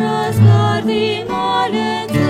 Răsplătim ale tău.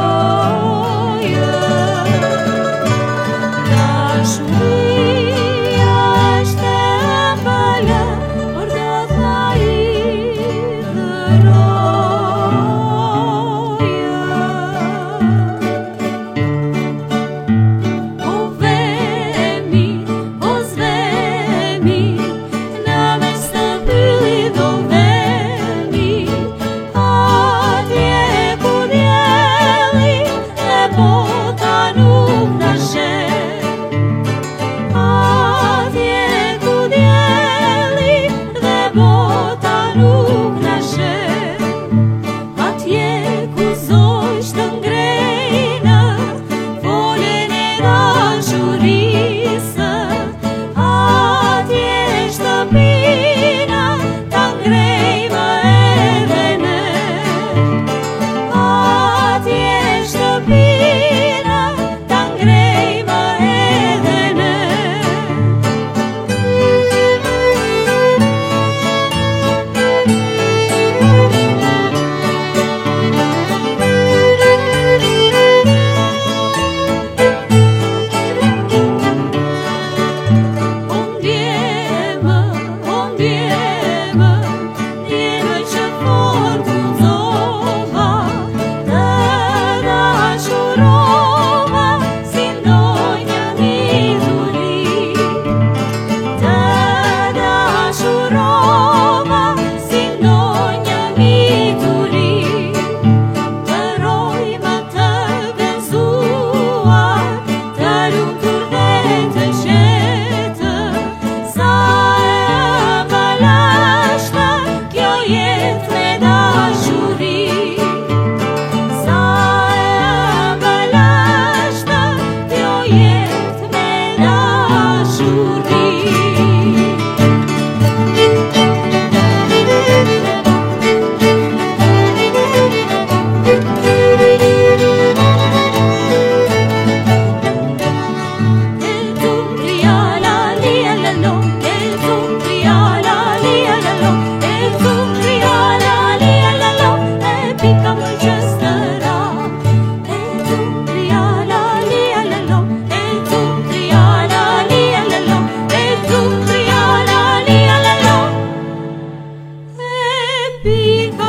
be